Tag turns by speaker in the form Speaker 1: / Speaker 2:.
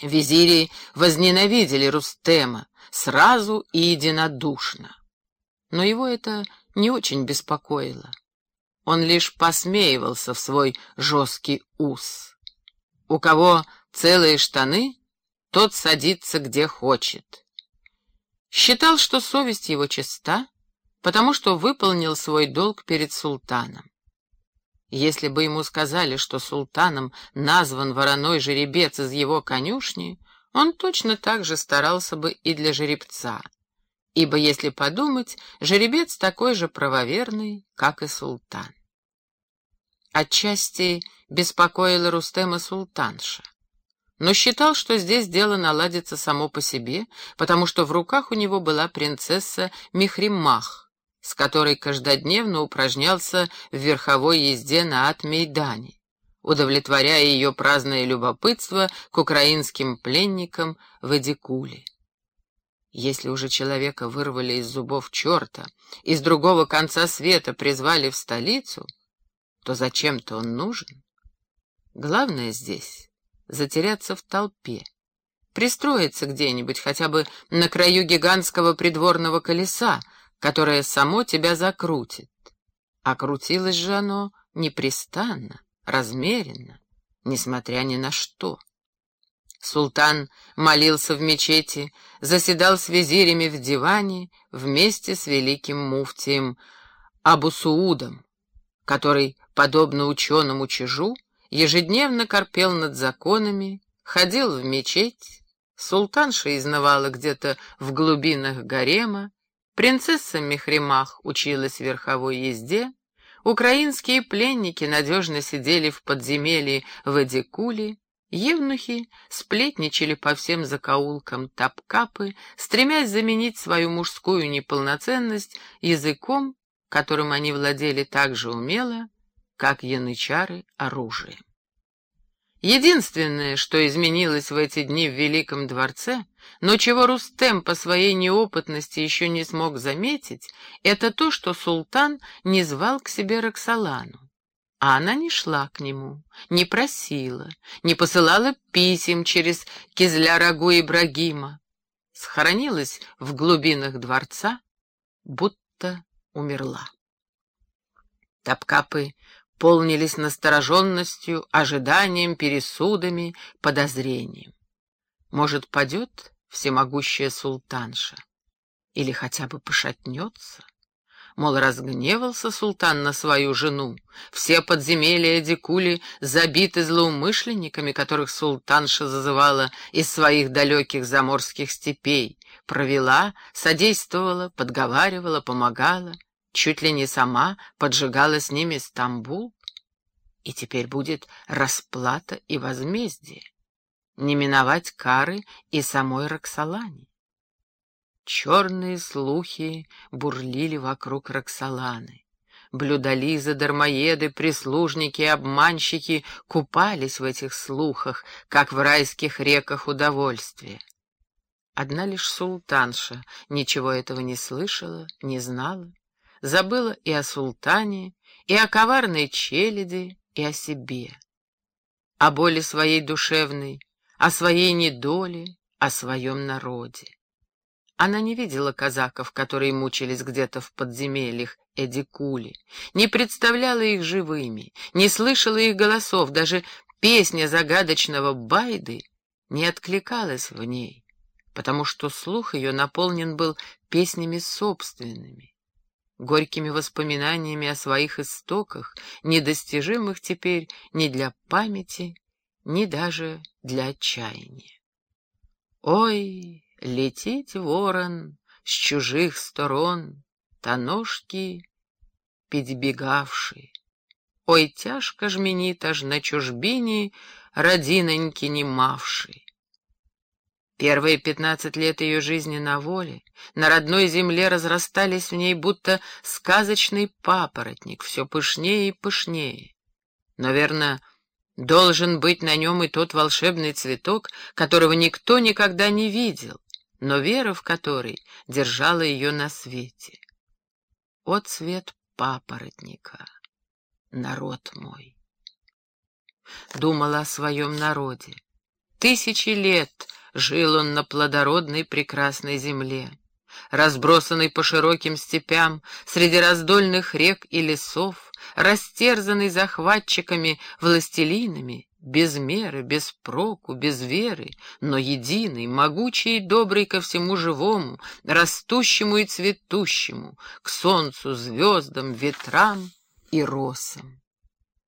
Speaker 1: Визири возненавидели Рустема сразу и единодушно. Но его это не очень беспокоило. Он лишь посмеивался в свой жесткий ус. У кого целые штаны, тот садится где хочет. Считал, что совесть его чиста, потому что выполнил свой долг перед султаном. Если бы ему сказали, что султаном назван вороной жеребец из его конюшни, он точно так же старался бы и для жеребца, ибо, если подумать, жеребец такой же правоверный, как и султан. Отчасти беспокоила Рустема султанша, но считал, что здесь дело наладится само по себе, потому что в руках у него была принцесса Михримах, с которой каждодневно упражнялся в верховой езде на Ат-Мейдане, удовлетворяя ее праздное любопытство к украинским пленникам в Эдикуле. Если уже человека вырвали из зубов черта, из другого конца света призвали в столицу — то зачем-то он нужен. Главное здесь — затеряться в толпе, пристроиться где-нибудь хотя бы на краю гигантского придворного колеса, которое само тебя закрутит. А крутилось же оно непрестанно, размеренно, несмотря ни на что. Султан молился в мечети, заседал с визирями в диване вместе с великим муфтием Абусуудом, который подобно ученому чижу, ежедневно корпел над законами, ходил в мечеть, султанша изнывала где-то в глубинах гарема, принцесса Мехримах училась верховой езде, украинские пленники надежно сидели в подземелье в Эдикуле, Евнухи сплетничали по всем закоулкам тапкапы, стремясь заменить свою мужскую неполноценность языком, которым они владели так же умело, как янычары оружие. Единственное, что изменилось в эти дни в Великом дворце, но чего Рустем по своей неопытности еще не смог заметить, это то, что султан не звал к себе Роксолану. А она не шла к нему, не просила, не посылала писем через Кизля-Рагу Ибрагима. Схоронилась в глубинах дворца, будто умерла. Топкапы полнились настороженностью, ожиданием, пересудами, подозрением. Может, падет всемогущая султанша? Или хотя бы пошатнется? Мол, разгневался султан на свою жену. Все подземелья Дикули забиты злоумышленниками, которых султанша зазывала из своих далеких заморских степей. Провела, содействовала, подговаривала, помогала — чуть ли не сама поджигала с ними Стамбул, и теперь будет расплата и возмездие, не миновать кары и самой Роксолане. Черные слухи бурлили вокруг Роксоланы. Блюдолизы, дармоеды, прислужники и обманщики купались в этих слухах, как в райских реках удовольствия. Одна лишь султанша ничего этого не слышала, не знала забыла и о султане, и о коварной челяди, и о себе. О боли своей душевной, о своей недоле, о своем народе. Она не видела казаков, которые мучились где-то в подземельях Эдикули, не представляла их живыми, не слышала их голосов, даже песня загадочного Байды не откликалась в ней, потому что слух ее наполнен был песнями собственными горькими воспоминаниями о своих истоках, недостижимых теперь ни для памяти, ни даже для отчаяния. Ой, летит ворон с чужих сторон, та ножки підбігавши. Ой, тяжко ж мені та ж на чужбині родиноньки не мавши. Первые пятнадцать лет ее жизни на воле, на родной земле разрастались в ней будто сказочный папоротник, все пышнее и пышнее. Но, верно, должен быть на нем и тот волшебный цветок, которого никто никогда не видел, но вера в который держала ее на свете. О, цвет папоротника, народ мой! Думала о своем народе Тысячи лет жил он на плодородной прекрасной земле. Разбросанный по широким степям, среди раздольных рек и лесов, растерзанный захватчиками-властелинами, без меры, без проку, без веры, но единый, могучий и добрый ко всему живому, растущему и цветущему, к солнцу, звездам, ветрам и росам.